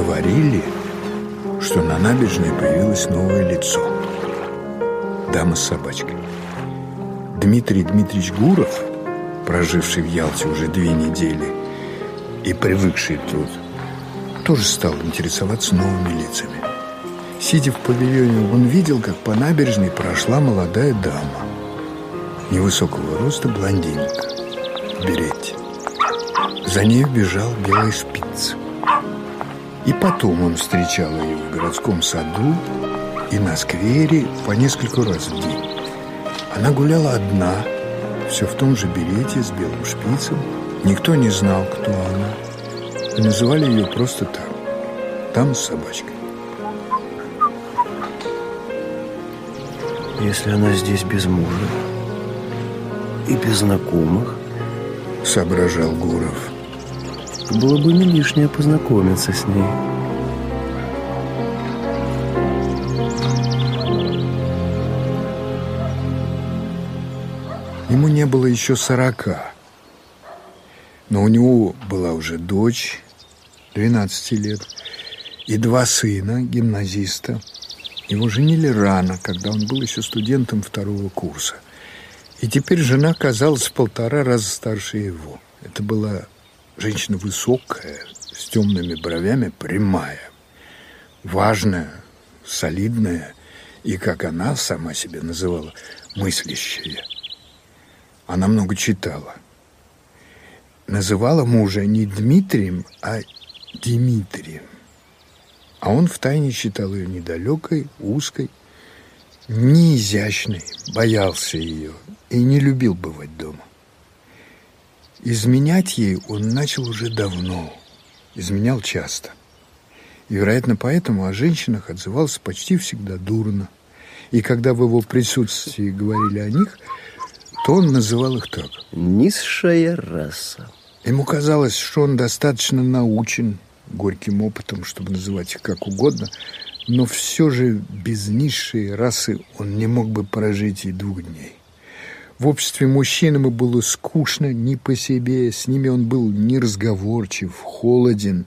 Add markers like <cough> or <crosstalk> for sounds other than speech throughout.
Говорили, что на набережной появилось новое лицо. Дама с собачкой. Дмитрий Дмитриевич Гуров, проживший в Ялте уже две недели и привыкший тут, тоже стал интересоваться новыми лицами. Сидя в павильоне, он видел, как по набережной прошла молодая дама. Невысокого роста блондинка в берете. За ней бежал белый шпиц. И потом он встречал ее в городском саду и на сквере по несколько раз в день. Она гуляла одна, все в том же берете с белым шпицем. Никто не знал, кто она. И называли ее просто так. Там с собачкой. Если она здесь без мужа и без знакомых, соображал Гуров. Было бы не лишнее познакомиться с ней. Ему не было еще сорока, но у него была уже дочь 12 лет и два сына, гимназиста. Его женили рано, когда он был еще студентом второго курса. И теперь жена казалась в полтора раза старше его. Это была женщина высокая, с темными бровями, прямая, важная, солидная и, как она сама себя называла, мыслящая. Она много читала. Называла мужа не Дмитрием, а Дмитрием. А он втайне считал ее недалекой, узкой, неизящной, боялся ее и не любил бывать дома. Изменять ей он начал уже давно, изменял часто. И, вероятно, поэтому о женщинах отзывался почти всегда дурно. И когда в его присутствии говорили о них, то он называл их так. Низшая раса. Ему казалось, что он достаточно научен горьким опытом, чтобы называть их как угодно, но все же без низшей расы он не мог бы прожить и двух дней. В обществе мужчин ему было скучно не по себе, с ними он был неразговорчив, холоден,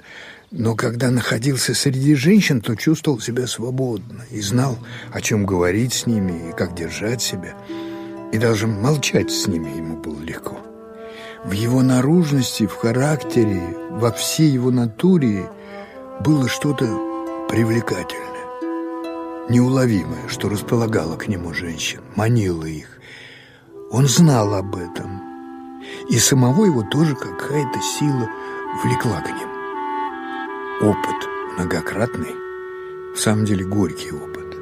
но когда находился среди женщин, то чувствовал себя свободно и знал, о чем говорить с ними и как держать себя. И даже молчать с ними ему было легко. В его наружности, в характере, во всей его натуре было что-то привлекательное, неуловимое, что располагало к нему женщин, манило их. Он знал об этом. И самого его тоже какая-то сила влекла к ним. Опыт многократный, в самом деле горький опыт,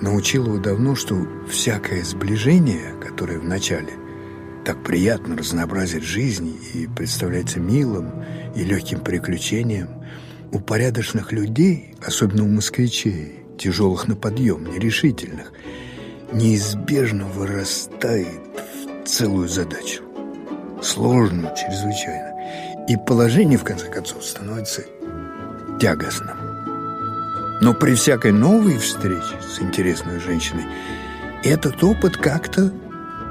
научил его давно, что всякое сближение, которое вначале так приятно разнообразит жизнь и представляется милым и легким приключением, у порядочных людей, особенно у москвичей, тяжелых на подъем, нерешительных – неизбежно вырастает в целую задачу. Сложную чрезвычайно. И положение, в конце концов, становится тягостным. Но при всякой новой встрече с интересной женщиной этот опыт как-то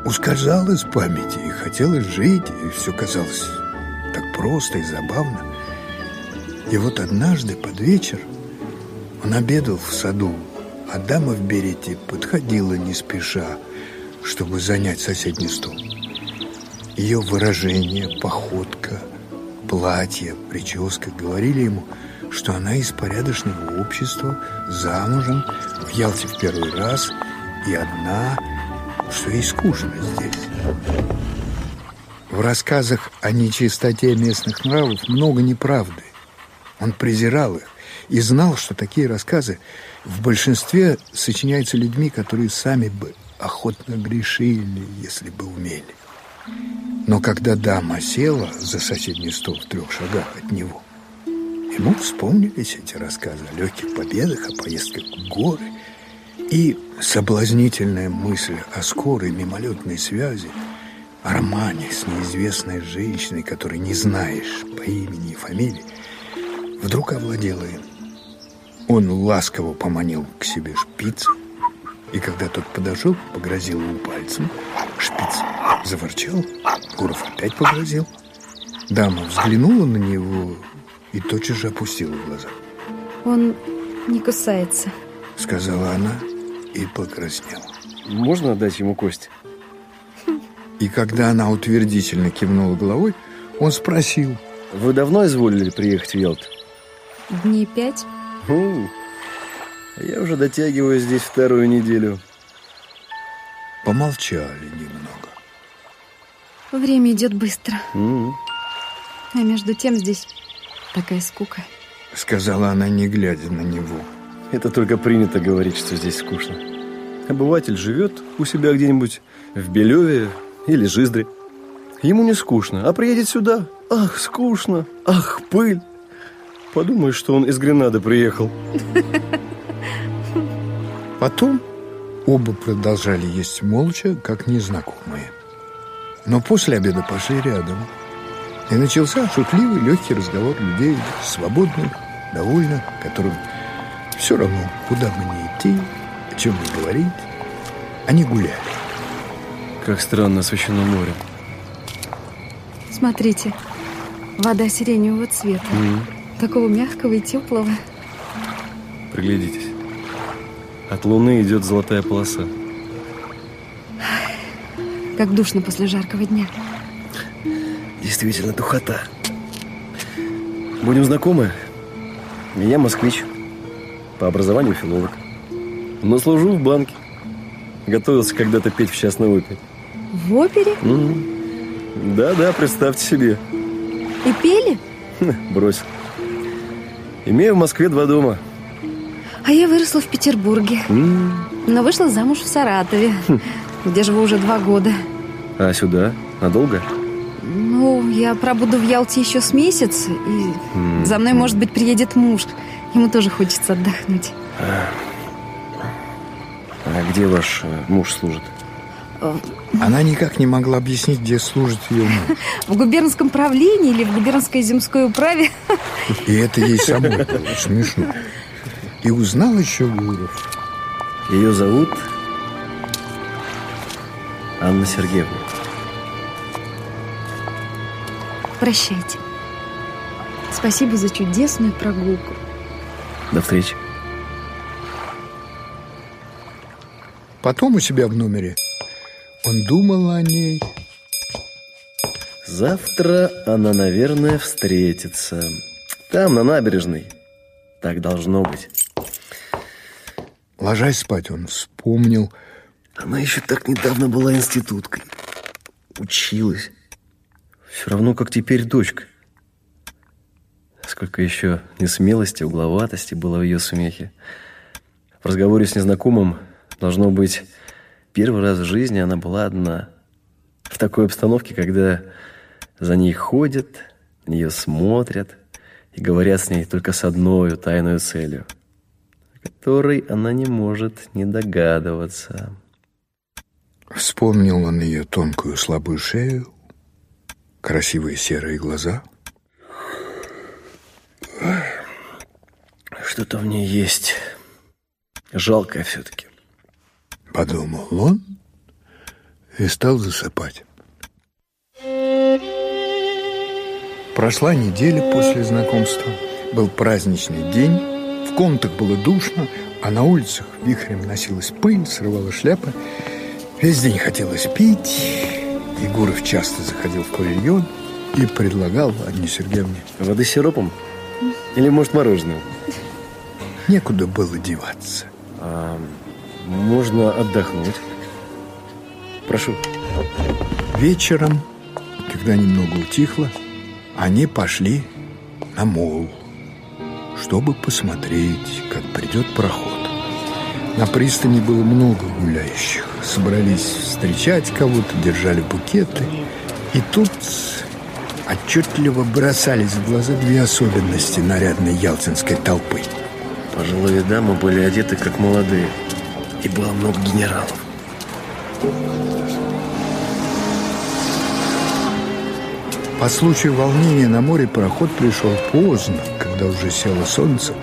ускользал из памяти, и хотелось жить, и все казалось так просто и забавно. И вот однажды под вечер он обедал в саду а дама в берете подходила не спеша, чтобы занять соседний стол. Ее выражение, походка, платье, прическа говорили ему, что она из порядочного общества, замужем, в Ялте в первый раз и одна, что ей скучно здесь. В рассказах о нечистоте местных нравов много неправды. Он презирал их и знал, что такие рассказы в большинстве сочиняются людьми, которые сами бы охотно грешили, если бы умели. Но когда дама села за соседний стол в трех шагах от него, ему вспомнились эти рассказы о легких победах, о поездках в горы и соблазнительная мысль о скорой мимолетной связи, о романе с неизвестной женщиной, которой не знаешь по имени и фамилии, вдруг овладела им. Он ласково поманил к себе шпиц, и когда тот подошел, погрозил ему пальцем. Шпиц заворчал, Гуров опять погрозил. Дама взглянула на него и тотчас же опустила глаза. Он не кусается. Сказала она и покраснела. Можно отдать ему кость? И когда она утвердительно кивнула головой, он спросил. Вы давно изволили приехать в Ялту? Дней пять. Хм, я уже дотягиваю здесь вторую неделю. Помолчали немного. Время идет быстро. М, А между тем здесь такая скука. Сказала она, не глядя на него. Это только принято говорить, что здесь скучно. Обыватель живет у себя где-нибудь в Белеве или Жиздре. Ему не скучно, а приедет сюда. Ах, скучно, ах, пыль. Подумаешь, что он из Гренады приехал. Потом оба продолжали есть молча, как незнакомые. Но после обеда пошли рядом. И начался шутливый, легкий разговор людей, свободных, довольных, которым все равно, куда бы ни идти, о чем ни говорить. Они гуляли. Как странно освещено море. Смотрите, вода сиреневого цвета. М, Такого мягкого и теплого. Приглядитесь. От луны идет золотая полоса. Как душно после жаркого дня. Действительно, духота. Будем знакомы? Я москвич. По образованию филолог. Но служу в банке. Готовился когда-то петь в частной опере. В опере? Да-да, представьте себе. И пели? Брось. Имею в Москве два дома. А я выросла в Петербурге. Но вышла замуж в Саратове, где живу уже два года. А сюда? Надолго? Ну, я пробуду в Ялте еще с месяц, и за мной, может быть, приедет муж. Ему тоже хочется отдохнуть. А где ваш э, муж служит? Она никак не могла объяснить, где служит ее муж. <laughs> В губернском правлении или в губернской земской управе? И это ей самой <laughs> было смешно. И узнал еще Гуров. Ее зовут Анна Сергеевна. Прощайте. Спасибо за чудесную прогулку. До встречи. Потом у себя в номере он думал о ней. Завтра она, наверное, встретится. Там, на набережной. Так должно быть. Ложась спать, он вспомнил, Она еще так недавно была институткой. Училась. Все равно, как теперь дочка. Сколько еще несмелости, угловатости было в ее смехе. В разговоре с незнакомым, должно быть, первый раз в жизни она была одна. В такой обстановке, когда за ней ходят, на нее смотрят и говорят с ней только с одной тайной целью, о которой она не может не догадываться. вспомнил он ее тонкую слабую шею, красивые серые глаза. Что-то в ней есть. Жалкое все-таки. Подумал он и стал засыпать. Прошла неделя после знакомства. Был праздничный день. В комнатах было душно, а на улицах вихрем носилась пыль, срывала шляпы. Весь день хотелось пить. Егоров часто заходил в павильон и предлагал Анне Сергеевне. Воды с сиропом? Или, может, мороженое? Некуда было деваться. А, можно отдохнуть. Прошу. Вечером, когда немного утихло, они пошли на мол, чтобы посмотреть, как придет проход. На пристани было много гуляющих. Собрались встречать кого-то, держали букеты. И тут отчетливо бросались в глаза две особенности нарядной ялтинской толпы. Пожилые дамы были одеты как молодые. И было много генералов. По случаю волнения на море пароход пришел поздно, когда уже село солнце,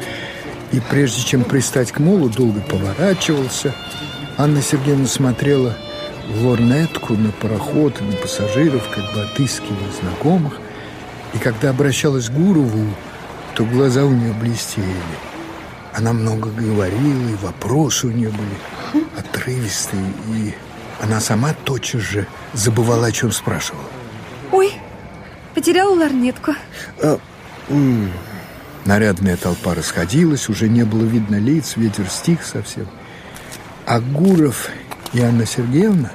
и прежде чем пристать к молу, долго поворачивался. Анна Сергеевна смотрела в лорнетку на пароход и на пассажиров, как бы отыскивая знакомых, и когда обращалась к Гурову, то глаза у нее блестели. Она много говорила, и вопросы у нее были отрывистые, и она сама тотчас же забывала, о чем спрашивала. Ой, потеряла ларнетку. А, Нарядная толпа расходилась, уже не было видно лиц, ветер стих совсем. А Гуров и Анна Сергеевна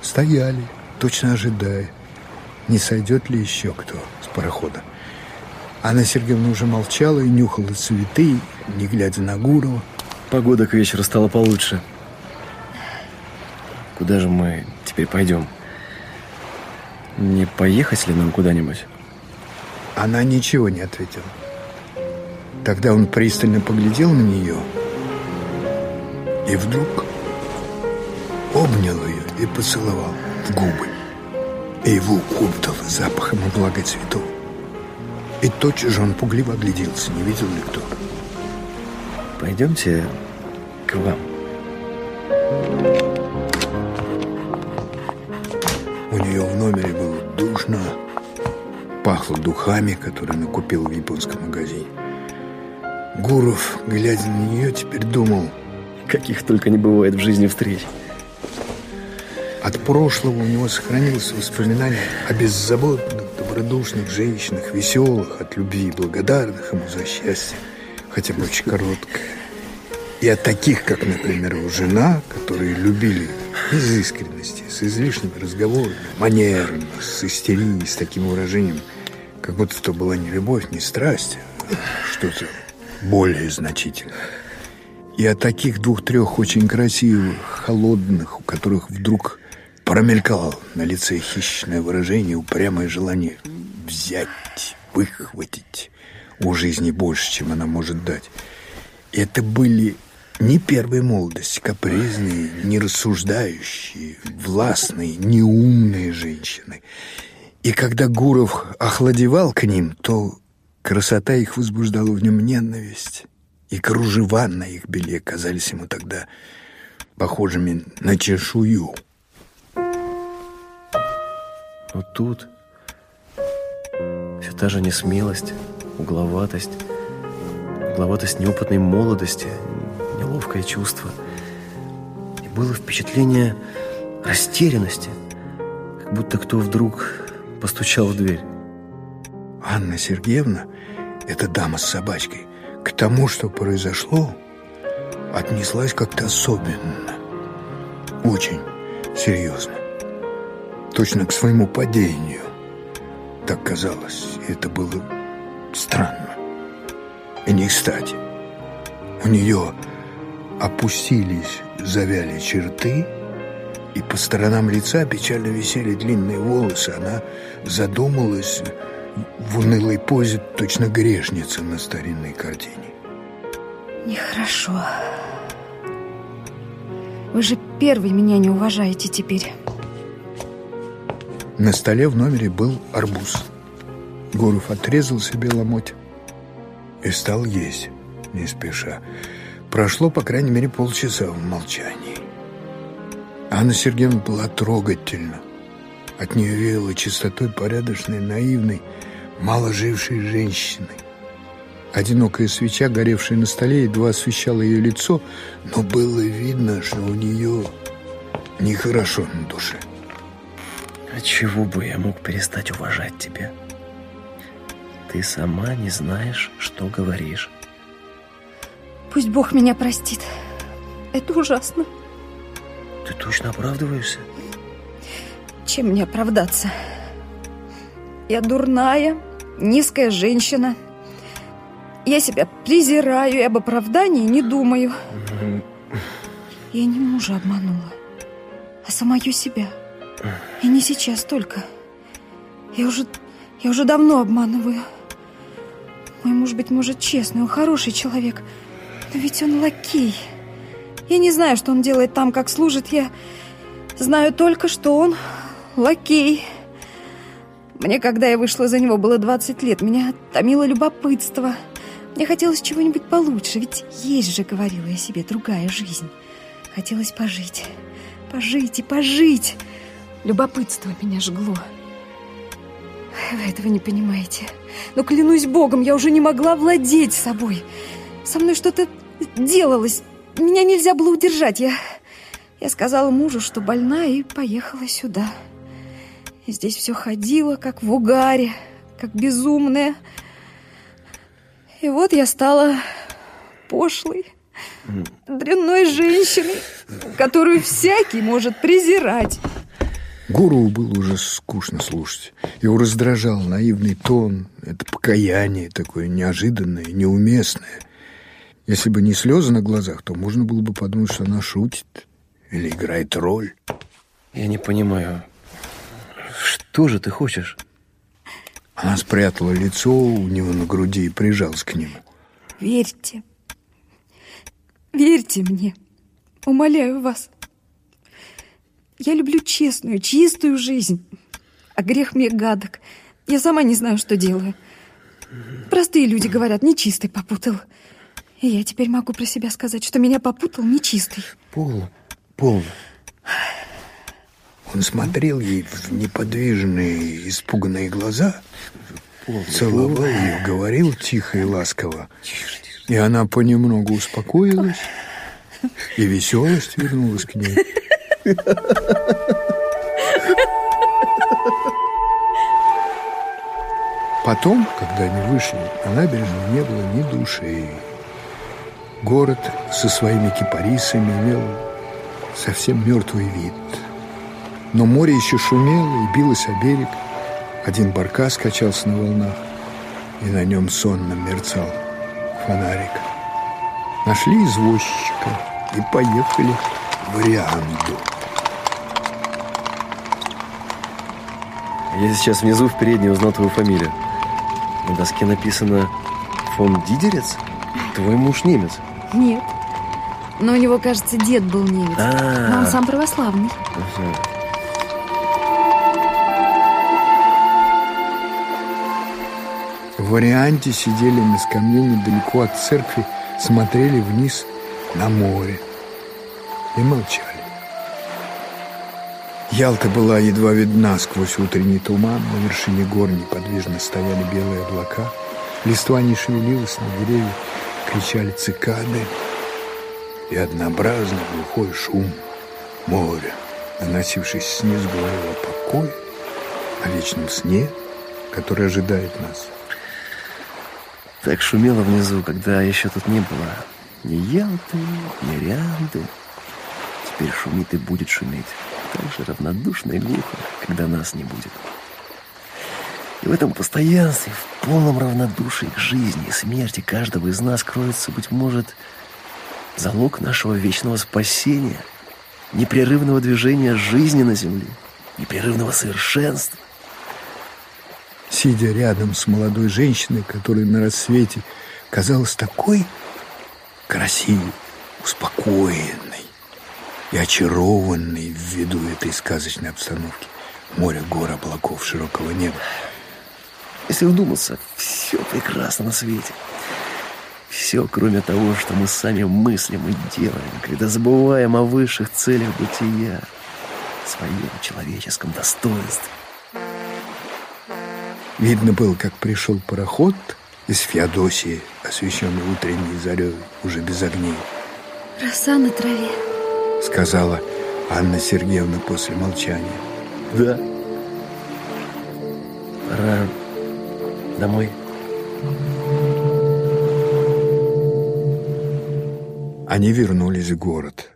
стояли, точно ожидая, не сойдет ли еще кто с парохода. Анна Сергеевна уже молчала и нюхала цветы, не глядя на Гурова. Погода к вечеру стала получше. Куда же мы теперь пойдем? Не поехать ли нам куда-нибудь? Она ничего не ответила. Тогда он пристально поглядел на нее и вдруг обнял ее и поцеловал в губы. И его укутало запахом и влагой цветов. И тотчас же он пугливо огляделся, не видел ли кто. Пойдемте к вам. У нее в номере было душно, пахло духами, которые накупил в японском магазине. Гуров, глядя на нее, теперь думал... Каких только не бывает в жизни встреч. От прошлого у него сохранилось воспоминание о беззаботных, добродушных женщинах, веселых, от любви, благодарных ему за счастье, хотя бы очень короткое. И от таких, как, например, его жена, которые любили из искренности, с излишними разговорами, манерами, с истерией, с таким выражением, как будто это была не любовь, не страсть, а что-то более значительно. И о таких двух-трех очень красивых, холодных, у которых вдруг промелькало на лице хищное выражение, упрямое желание взять, выхватить у жизни больше, чем она может дать. Это были не первой молодости, капризные, нерассуждающие, властные, неумные женщины. И когда Гуров охладевал к ним, то Красота их возбуждала в нем ненависть, и кружева на их белье казались ему тогда похожими на чешую. Но тут все та же несмелость, угловатость, угловатость неопытной молодости, неловкое чувство. И было впечатление растерянности, как будто кто вдруг постучал в дверь. Анна Сергеевна, эта дама с собачкой, к тому, что произошло, отнеслась как-то особенно. Очень серьезно. Точно к своему падению. Так казалось. Это было странно. И не кстати. У нее опустились, завяли черты, и по сторонам лица печально висели длинные волосы. Она задумалась в унылой позе точно грешница на старинной картине. Нехорошо. Вы же первый меня не уважаете теперь. На столе в номере был арбуз. Гуров отрезал себе ломоть и стал есть, не спеша. Прошло, по крайней мере, полчаса в молчании. Анна Сергеевна была трогательна. От нее веяло чистотой порядочной, наивной, мало жившей женщины. Одинокая свеча, горевшая на столе, едва освещала ее лицо, но было видно, что у нее нехорошо на душе. А чего бы я мог перестать уважать тебя? Ты сама не знаешь, что говоришь. Пусть Бог меня простит. Это ужасно. Ты точно оправдываешься? Чем мне оправдаться? Я дурная, низкая женщина. Я себя презираю и об оправдании не думаю. Я не мужа обманула, а самую себя. И не сейчас только. Я уже, я уже давно обманываю. Мой муж, быть может, честный, он хороший человек. Но ведь он лакей. Я не знаю, что он делает там, как служит. Я знаю только, что он лакей. Мне, когда я вышла за него, было 20 лет. Меня томило любопытство. Мне хотелось чего-нибудь получше, ведь есть же, говорила я себе, другая жизнь. Хотелось пожить, пожить и пожить. Любопытство меня жгло. Вы этого не понимаете. Но клянусь Богом, я уже не могла владеть собой. со мной что-то делалось. Меня нельзя было удержать. Я, я сказала мужу, что больна, и поехала сюда. И здесь все ходило, как в угаре, как безумная. И вот я стала пошлой, дрянной женщиной, которую всякий может презирать. Гурову было уже скучно слушать. Его раздражал наивный тон, это покаяние такое неожиданное, неуместное. Если бы не слезы на глазах, то можно было бы подумать, что она шутит или играет роль. Я не понимаю, что же ты хочешь? Она спрятала лицо у него на груди и прижалась к нему. Верьте. Верьте мне. Умоляю вас. Я люблю честную, чистую жизнь. А грех мне гадок. Я сама не знаю, что делаю. Простые люди говорят, нечистый попутал. И я теперь могу про себя сказать, что меня попутал нечистый. Полно, полно. Он смотрел ей в неподвижные, испуганные глаза, целовал ее, говорил тихо и ласково. И она понемногу успокоилась, и веселость вернулась к ней. Потом, когда они вышли, на набережной не было ни души. Город со своими кипарисами имел совсем мертвый вид. Но море еще шумело и билось о берег. Один баркас качался на волнах, и на нем сонно мерцал фонарик. Нашли извозчика и поехали в Рианду. Я сейчас внизу в передней узнал твою фамилию. На доске написано «Фон Дидерец»? Твой муж немец. Нет. Но у него, кажется, дед был немец. А. Но он сам православный. Ага. В варианте сидели на скамье недалеко от церкви, смотрели вниз на море и молчали. Ялта была едва видна сквозь утренний туман, на вершине гор неподвижно стояли белые облака, листва не шевелилась на деревьях, кричали цикады, и однообразно глухой шум моря, доносившийся снизу, говорил о покое, о вечном сне, который ожидает нас. Так шумело внизу, когда еще тут не было ни Ялты, ни Рианды. Теперь шумит и будет шуметь. Так же равнодушно и глухо, когда нас не будет. И в этом постоянстве, в полном равнодушии к жизни и смерти каждого из нас кроется, быть может, залог нашего вечного спасения, непрерывного движения жизни на земле, непрерывного совершенства. Сидя рядом с молодой женщиной, которая на рассвете казалась такой красивой, успокоенной и очарованной ввиду этой сказочной обстановки. Море, гор, облаков, широкого неба. Если вдуматься, все прекрасно на свете. Все, кроме того, что мы сами мыслим и делаем, когда забываем о высших целях бытия, своем человеческом достоинстве. Видно было, как пришел пароход из Феодосии, освещенный утренней зарей, уже без огней, Роса на траве. Сказала Анна Сергеевна после молчания. Да. Пора домой. Они вернулись в город.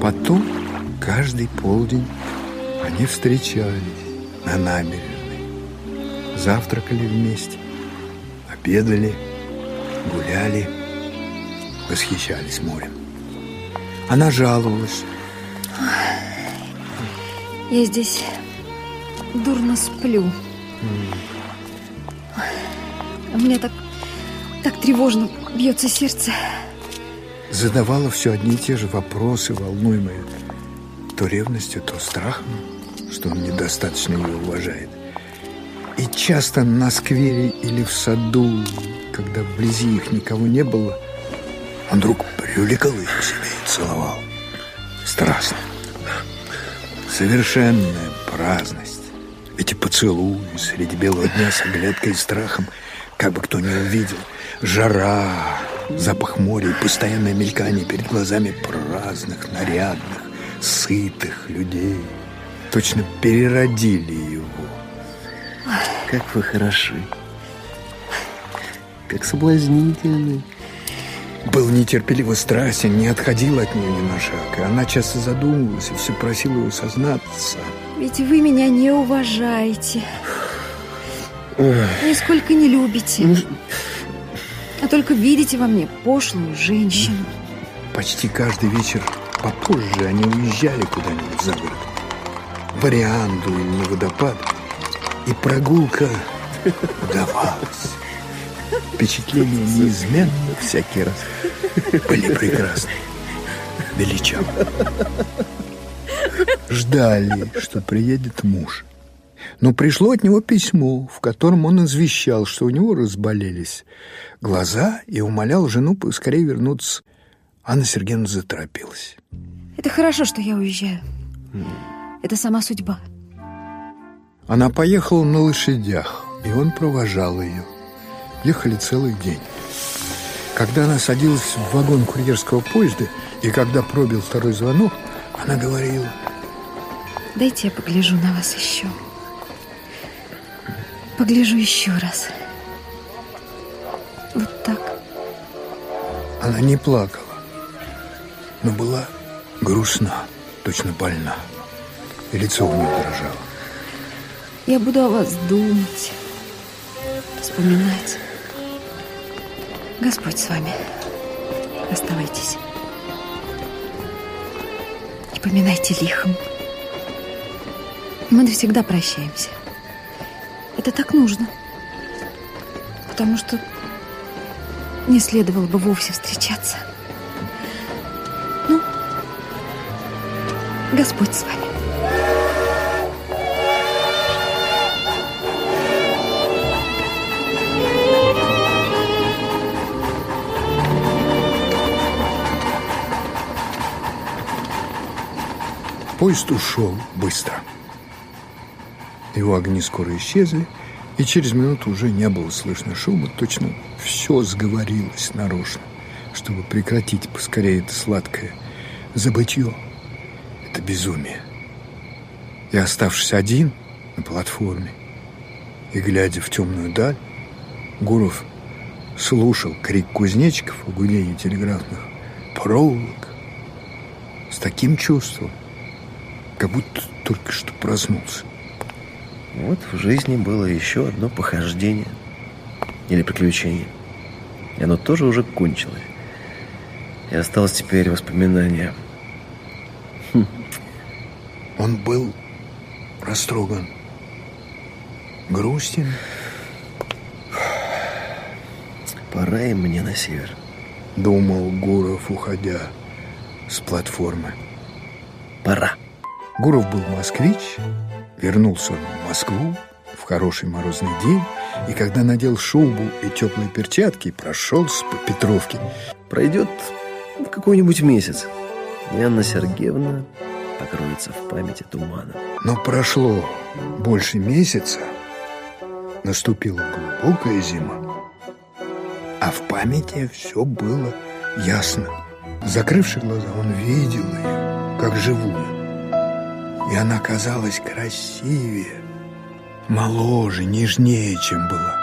Потом, каждый полдень, они встречались на набережной. Завтракали вместе, обедали, гуляли, восхищались морем. Она жаловалась, Я здесь дурно сплю. У меня так, так тревожно бьется сердце. задавала все одни и те же вопросы, волнуемые то ревностью, то страхом, что он недостаточно ее уважает. И часто на сквере или в саду, когда вблизи их никого не было, он вдруг привлекал их к себе и целовал. Страстно. Совершенная праздность. Эти поцелуи среди белого дня с оглядкой и страхом, как бы кто не увидел. Жара, запах моря и постоянное мелькание перед глазами праздных, нарядных, сытых людей. Точно переродили его. Как вы хороши. Как соблазнительны. Был нетерпеливо страстен, не отходил от нее ни на шаг. И она часто задумывалась и все просила его сознаться. Ведь вы меня не уважаете. Нисколько не любите. А только видите во мне пошлую женщину. Почти каждый вечер попозже они уезжали куда-нибудь за город. В Орианду или на водопад. И прогулка удавалась. Впечатления неизменно Всякий раз. были прекрасны. Величавы. Ждали, что приедет муж. Но пришло от него письмо, в котором он извещал, что у него разболелись глаза и умолял жену поскорее вернуться. Анна Сергеевна заторопилась. Это хорошо, что я уезжаю. Это сама судьба. Она поехала на лошадях, и он провожал ее. Ехали целый день. Когда она садилась в вагон курьерского поезда, и когда пробил второй звонок, она говорила, Дайте я погляжу на вас еще. Погляжу еще раз. Вот так. она не плакала, но была грустна, точно больна, и лицо у нее дрожало. Я буду о вас думать, вспоминать. Господь с вами. Оставайтесь. Не поминайте лихом. Мы навсегда прощаемся. Это так нужно. Потому что не следовало бы вовсе встречаться. Ну, Господь с вами. Поезд ушел быстро. Его огни скоро исчезли, и через минуту уже не было слышно шума. Точно все сговорилось нарочно, чтобы прекратить поскорее это сладкое забытье, это безумие. И оставшись один на платформе и глядя в темную даль, Гуров слушал крик кузнечиков и телеграфных проволок с таким чувством, как будто только что проснулся. Вот в жизни было еще одно похождение или приключение. И оно тоже уже кончилось. И осталось теперь воспоминание. Он был растроган, грустен. Пора и мне на север. Думал Гуров, уходя с платформы. Пора. Гуров был москвич, вернулся он в Москву в хороший морозный день, и когда надел шубу и теплые перчатки, прошелся по Петровке. Пройдет какой-нибудь месяц, и Анна Сергеевна покроется в памяти туманом. Но прошло больше месяца, наступила глубокая зима, а в памяти все было ясно. Закрывши глаза, он видел ее, как живую. И она казалась красивее, моложе, нежнее, чем была.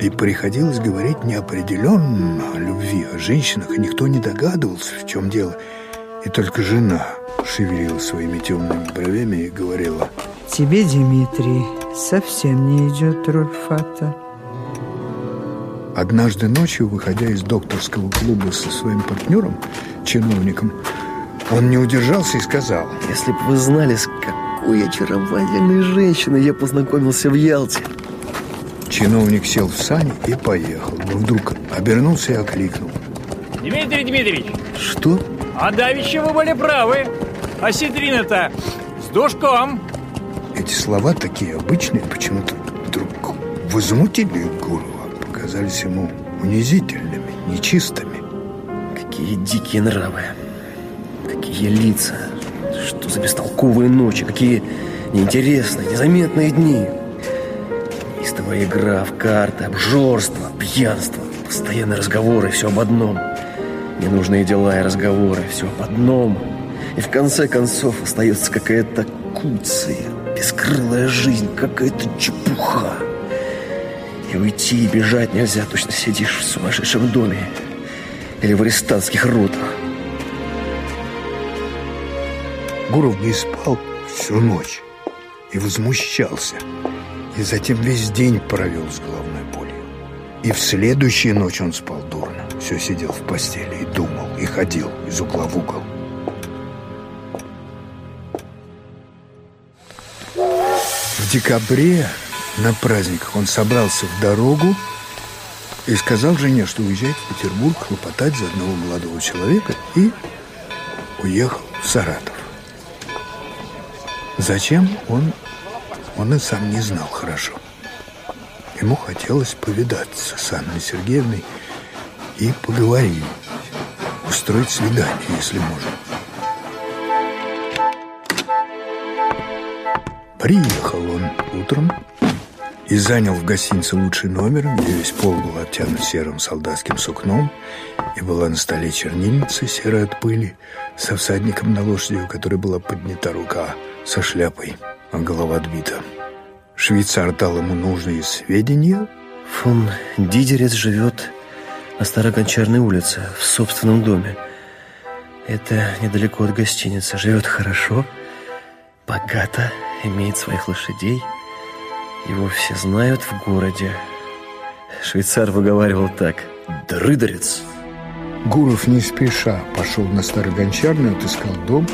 И приходилось говорить неопределенно о любви, о женщинах, и никто не догадывался, в чем дело. И только жена шевелила своими темными бровями и говорила, Тебе, Дмитрий, совсем не идет роль Фата. Однажды ночью, выходя из докторского клуба со своим партнером, чиновником, он не удержался и сказал, Если бы вы знали, с какой очаровательной женщиной я познакомился в Ялте. чиновник сел в сани и поехал. Но вдруг обернулся и окликнул. Дмитрий Дмитриевич, Что? а давеча вы были правы. А Сидрина-то с душком. Эти слова, такие обычные, почему-то вдруг возмутили Гурова, показались ему унизительными, нечистыми. Какие дикие нравы. Какие лица. Что за бестолковые ночи. Какие неинтересные, незаметные дни. Истовая игра в карты, обжорство, пьянство, постоянные разговоры, все об одном. Ненужные дела и разговоры, все об одном. И в конце концов остается какая-то куция, бескрылая жизнь, какая-то чепуха. И уйти, и бежать нельзя, точно сидишь в сумасшедшем доме или в арестантских ротах. Гуров не спал всю ночь и возмущался. И затем весь день провел с головной болью. И в следующую ночь он спал дурно. Все сидел в постели и думал, и ходил из угла в угол. В декабре на праздниках он собрался в дорогу и сказал жене, что уезжает в Петербург хлопотать за одного молодого человека и уехал в Саратов. Зачем он, он и сам не знал хорошо. Ему хотелось повидаться с Анной Сергеевной и поговорить, устроить свидание, если можно. Приехал он утром и занял в гостинице лучший номер, где весь пол был обтянут серым солдатским сукном, и была на столе чернильница, серая от пыли, со всадником на лошади, у которой была поднята рука, со шляпой, а голова отбита. Швейцар дал ему нужные сведения. Фон Дидерец живет на Старой Гончарной улице, в собственном доме. Это недалеко от гостиницы. Живет хорошо, богато, имеет своих лошадей. Его все знают в городе. Швейцар выговаривал так. «Дрыдерец!» Гуров не спеша пошел на Старой Гончарную, отыскал дом.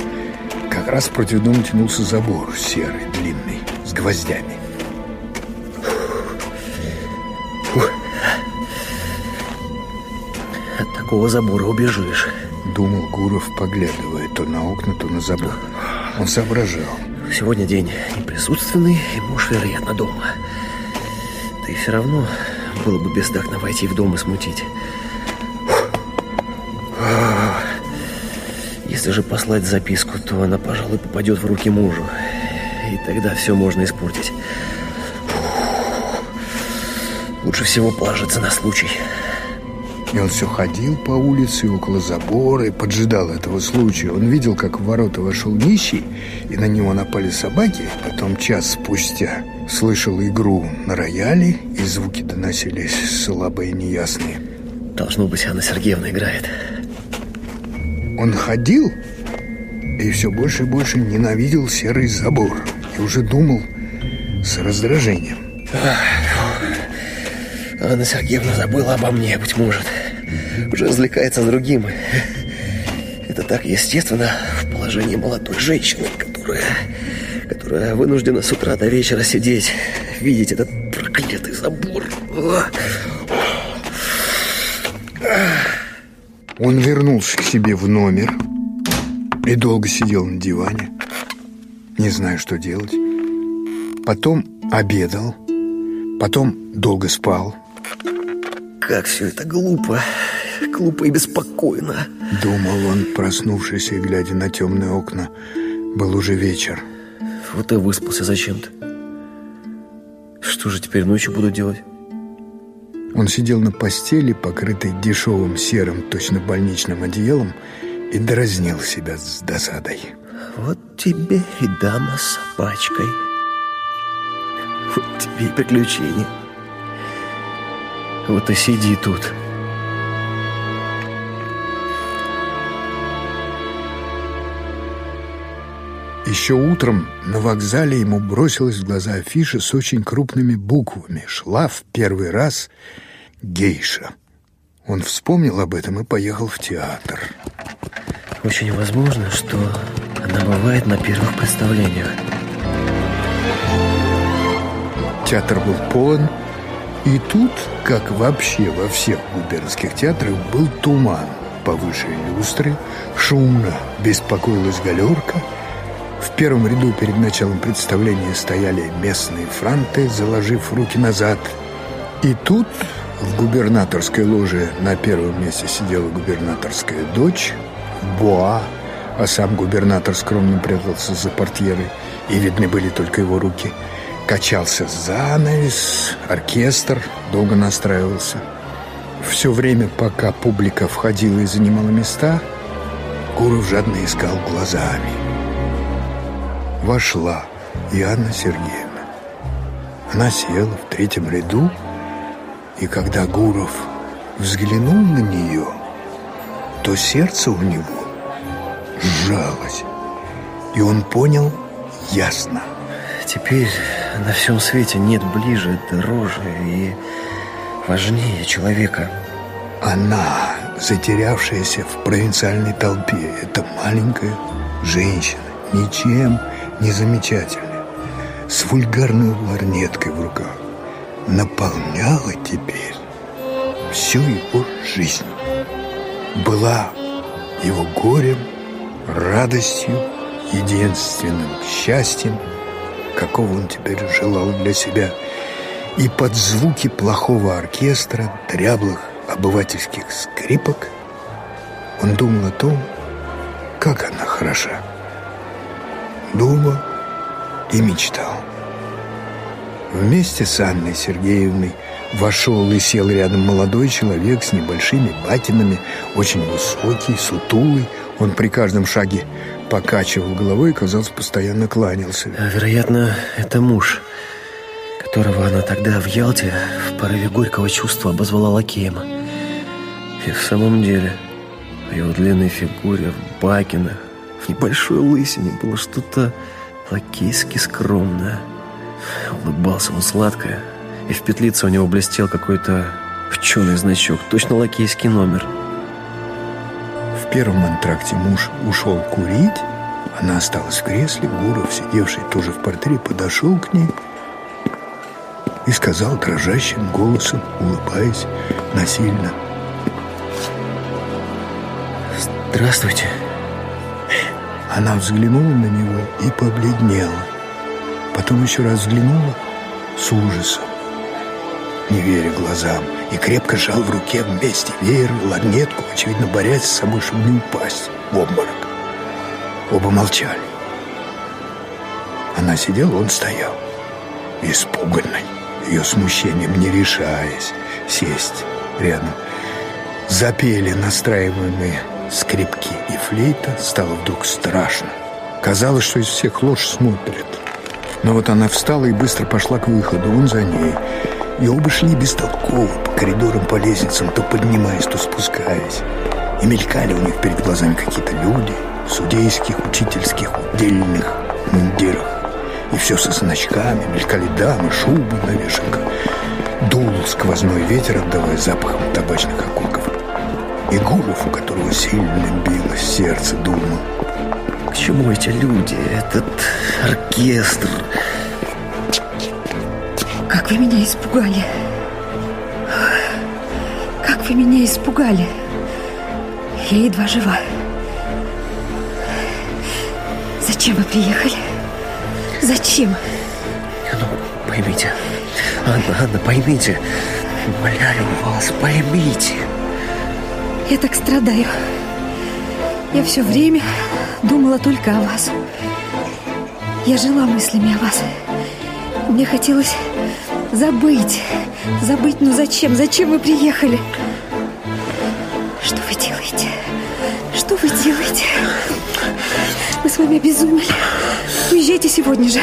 Как раз против дома тянулся забор серый, длинный, с гвоздями. От такого забора убежишь. Думал Гуров, поглядывая то на окна, то на забор. Он соображал. Сегодня день неприсутственный, и муж, вероятно, дома. Да и все равно было бы бездахно войти в дом и смутить. Если же послать записку, то она, пожалуй, попадет в руки мужу. И тогда все можно испортить. Лучше всего положиться на случай. И он все ходил по улице около забора и поджидал этого случая. Он видел, как в ворота вошел нищий, и на него напали собаки. Потом час спустя слышал игру на рояле, и звуки доносились слабые и неясные. Должно быть, Анна Сергеевна играет. Он ходил и все больше и больше ненавидел серый забор. И уже думал с раздражением. Анна Сергеевна забыла обо мне, быть может. Уже развлекается с другим. Это так естественно в положении молодой женщины, которая, которая вынуждена с утра до вечера сидеть, видеть этот проклятый забор. Он вернулся к себе в номер и долго сидел на диване, не зная, что делать. Потом обедал, потом долго спал. Как все это глупо, глупо и беспокойно. Думал он, проснувшись и глядя на темные окна. Был уже вечер. Вот и выспался зачем-то. Что же теперь ночью буду делать? Он сидел на постели, покрытой дешевым серым, точно больничным одеялом, и дразнил себя с досадой. Вот тебе и дама с собачкой. Вот тебе и приключения. Вот и сиди тут. Еще утром на вокзале ему бросилась в глаза афиша с очень крупными буквами. Шла в первый раз гейша. Он вспомнил об этом и поехал в театр. Очень возможно, что она бывает на первых представлениях. Театр был полон, и тут, как вообще во всех губернских театрах, был туман. Повыше люстры, шумно беспокоилась галерка. В первом ряду перед началом представления стояли местные франты, заложив руки назад. И тут в губернаторской ложе на первом месте сидела губернаторская дочь, Боа, а сам губернатор скромно прятался за портьерой. и видны были только его руки. Качался занавес, оркестр долго настраивался. Все время, пока публика входила и занимала места, Гуров жадно искал глазами. Вошла и Анна Сергеевна. Она села в третьем ряду, и когда Гуров взглянул на нее, то сердце у него сжалось, и он понял ясно. Теперь на всем свете нет ближе, дороже и важнее человека. Она, затерявшаяся в провинциальной толпе, эта маленькая женщина, ничем не замечательная, с вульгарной ларнеткой в руках, наполняла теперь всю его жизнь. Была его горем, радостью, единственным счастьем, какого он теперь желал для себя. И под звуки плохого оркестра, дряблых обывательских скрипок, он думал о том, как она хороша. Думал и мечтал. Вместе с Анной Сергеевной вошел и сел рядом молодой человек с небольшими батинами, очень высокий, сутулый. Он при каждом шаге покачивал головой и, казалось, постоянно кланялся. А, вероятно, это муж, которого она тогда в Ялте в порыве горького чувства обозвала лакеем. И в самом деле, в его длинной фигуре, в бакинах, в небольшой лысине было что-то лакейски скромное. Улыбался он сладко, и в петлице у него блестел какой-то ученый значок, точно лакейский номер. В первом антракте муж ушел курить, она осталась в кресле, Гуров, сидевший тоже в портере, подошел к ней и сказал дрожащим голосом, улыбаясь насильно. «Здравствуйте». Она взглянула на него и побледнела. Потом еще раз взглянула с ужасом, не веря глазам, и крепко сжал в руке вместе веер и ларнетку, очевидно, борясь с собой, чтобы не упасть в обморок. Оба молчали. Она сидела, он стоял, испуганный, ее смущением не решаясь сесть рядом. Запели настраиваемые скрипки и флейта, стало вдруг страшно. Казалось, что из всех ложь смотрят. Но вот она встала и быстро пошла к выходу, он за ней. И оба шли бестолково по коридорам, по лестницам, то поднимаясь, то спускаясь. И мелькали у них перед глазами какие-то люди в судейских, учительских, удельных мундирах. И все со значками, мелькали дамы, шубы на вешалках. Дул сквозной ветер, отдавая запахом табачных окурков. И Гуров, у которого сильно билось сердце, думал, К чему эти люди, этот оркестр? Как вы меня испугали. Как вы меня испугали. Я едва жива. Зачем вы приехали? Зачем? Ну, поймите, Анна, Анна, поймите, умоляю вас, поймите. Я так страдаю. Я все время думала только о вас. Я жила мыслями о вас. Мне хотелось забыть. Забыть, но зачем? Зачем вы приехали? Что вы делаете? Что вы делаете? Мы с вами обезумели. Уезжайте сегодня же.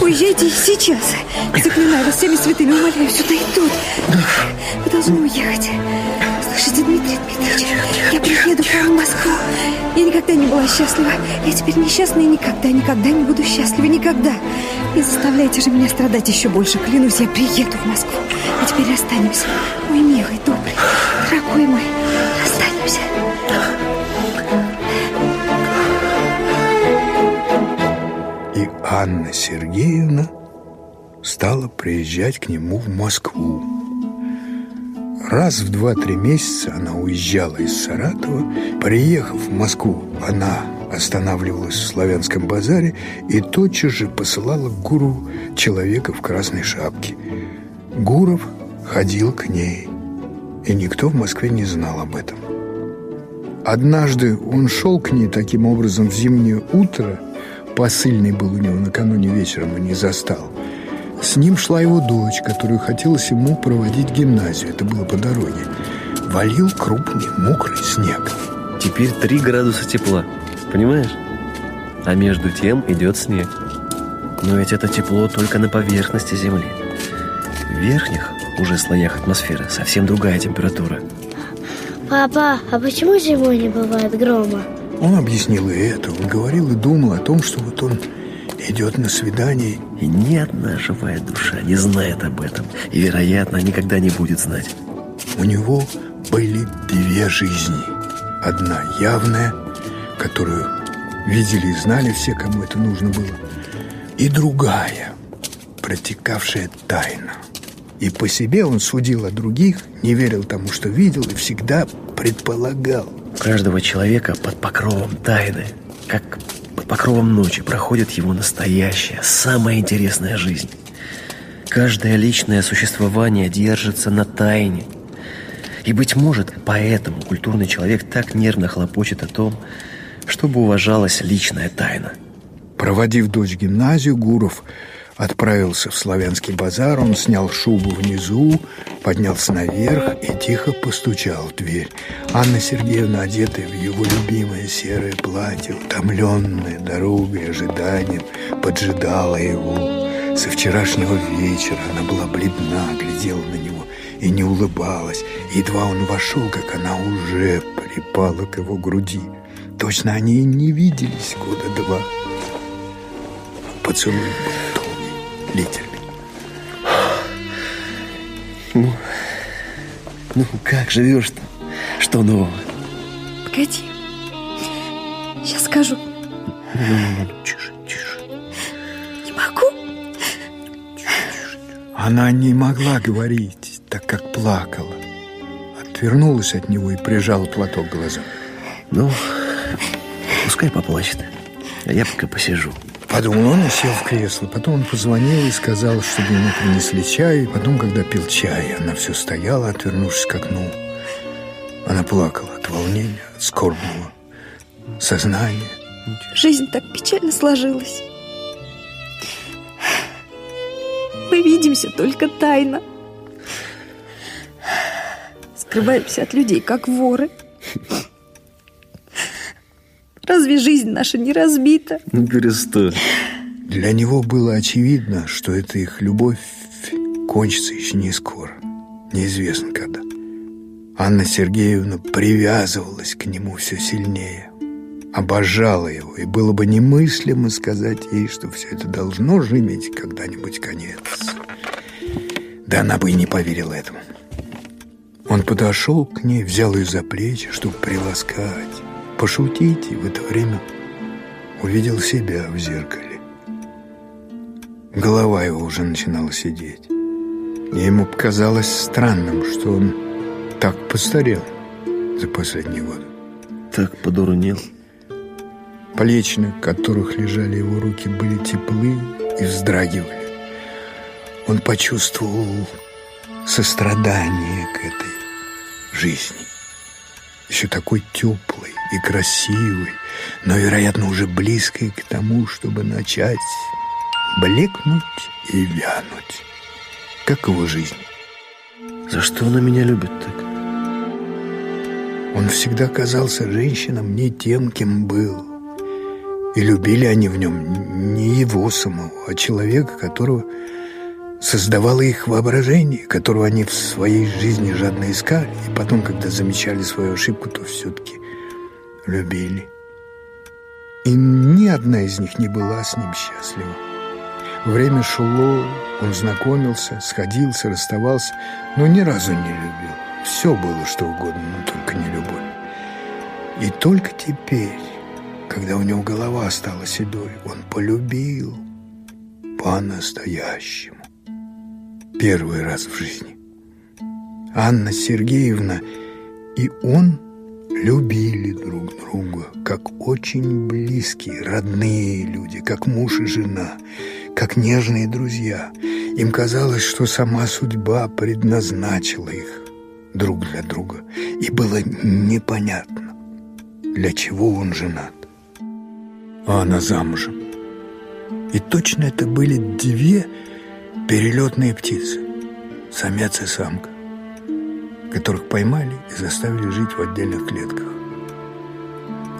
Уезжайте сейчас. Заклинаю вас всеми святыми, умоляю, сюда и тут. Вы должны уехать. Слышите, Дмитрий Дмитриевич, я приеду к вам в Москву. Я никогда не была счастлива. Я теперь несчастна и никогда, никогда не буду счастлива. Никогда. Не заставляйте же меня страдать еще больше. Клянусь, я приеду в Москву. А теперь расстанемся. Мой милый, добрый, дорогой мой. Расстанемся. И Анна Сергеевна стала приезжать к нему в Москву. Раз в два-три месяца она уезжала из Саратова. Приехав в Москву, она останавливалась в Славянском базаре и тотчас же посылала к Гуру человека в красной шапке. Гуров ходил к ней, и никто в Москве не знал об этом. Однажды он шел к ней таким образом в зимнее утро посыльный был у него накануне вечером и не застал. С ним шла его дочь, которую хотелось ему проводить в гимназию. Это было по дороге. Валил крупный мокрый снег. Теперь 3 градуса тепла, понимаешь? А между тем идет снег. Но ведь это тепло только на поверхности Земли. В верхних уже слоях атмосферы совсем другая температура. Папа, а почему зимой не бывает грома? Он объяснил и это. Он говорил и думал о том, что вот он идет на свидание. И ни одна живая душа не знает об этом. И, вероятно, никогда не будет знать. У него были две жизни. Одна явная, которую видели и знали все, кому это нужно было. И другая, протекавшая тайно. И по себе он судил о других, не верил тому, что видел, и всегда предполагал. У каждого человека под покровом тайны, как покровом ночи, проходит его настоящая, самая интересная жизнь. Каждое личное существование держится на тайне. И, быть может, поэтому культурный человек так нервно хлопочет о том, чтобы уважалась личная тайна. Проводив дочь гимназию, Гуров отправился в славянский базар, он снял шубу внизу, поднялся наверх и тихо постучал в дверь. Анна Сергеевна, одетая в его любимое серое платье, утомленная дорогой ожиданием, поджидала его. Со вчерашнего вечера она была бледна, глядела на него и не улыбалась. Едва он вошел, как она уже припала к его груди. Точно они не виделись года два. Поцелуй длительный. Ну, ну как живешь-то? Что нового? Погоди. Сейчас скажу. Ну, тише, тише. Не могу. Она не могла говорить, так как плакала. Отвернулась от него и прижала платок к глазам. Ну, пускай поплачет. А я пока посижу. Подумал он и сел в кресло. Потом он позвонил и сказал, чтобы ему принесли чай. Потом, когда пил чай, она все стояла, отвернувшись к окну. Она плакала от волнения, от скорбного сознания. Жизнь так печально сложилась. Мы видимся только тайно. Скрываемся от людей, как воры. Разве жизнь наша не разбита? Ну, перестань. Для него было очевидно, что эта их любовь кончится еще не скоро. Неизвестно когда. Анна Сергеевна привязывалась к нему все сильнее. Обожала его, и было бы немыслимо сказать ей, что все это должно же иметь когда-нибудь конец. Да она бы и не поверила этому. Он подошел к ней, взял ее за плечи, чтобы приласкать, пошутить, и в это время увидел себя в зеркале. Голова его уже начинала сидеть. И ему показалось странным, что он так постарел за последние годы. Так подурнел. Плечи, на которых лежали его руки, были теплы и вздрагивали. Он почувствовал сострадание к этой жизни. Еще такой теплой и красивой, но, вероятно, уже близкой к тому, чтобы начать блекнуть и вянуть, как его жизнь. За что она меня любит так? Он всегда казался женщинам не тем, кем был. И любили они в нем не его самого, а человека, которого создавало их воображение, которого они в своей жизни жадно искали, и потом, когда замечали свою ошибку, то все-таки любили. И ни одна из них не была с ним счастлива. Время шло, он знакомился, сходился, расставался, но ни разу не любил. Все было что угодно, но только не любовь. И только теперь, когда у него голова стала седой, он полюбил по-настоящему. Первый раз в жизни. Анна Сергеевна и он любили друг друга, как очень близкие, родные люди, как муж и жена, как нежные друзья. Им казалось, что сама судьба предназначила их друг для друга, и было непонятно, для чего он женат. А она замужем. И точно это были две перелетные птицы, самец и самка, которых поймали и заставили жить в отдельных клетках.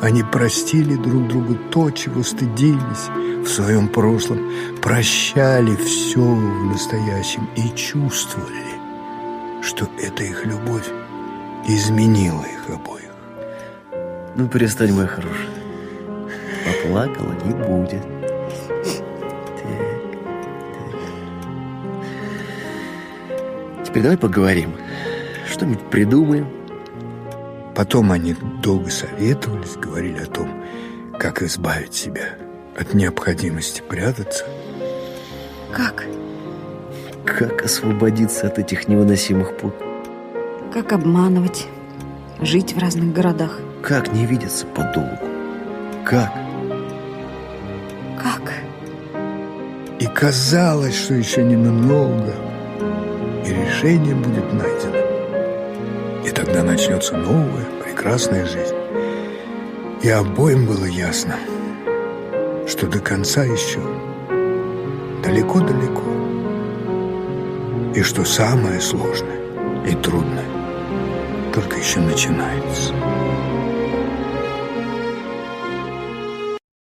Они простили друг другу то, чего стыдились в своем прошлом, прощали все в настоящем и чувствовали, что эта их любовь изменила их обоих. Ну, перестань, моя хорошая. Поплакала не будет. Теперь давай поговорим. Что-нибудь придумаем. Потом они долго советовались, говорили о том, как избавить себя от необходимости прятаться. Как? Как освободиться от этих невыносимых пут? Как обманывать? Жить в разных городах? Как не видеться подолгу? Как? Как? И казалось, что еще ненадолго, и решение будет найдено. И тогда начнется новая, прекрасная жизнь. И обоим было ясно, что до конца еще далеко-далеко. И что самое сложное и трудное только еще начинается.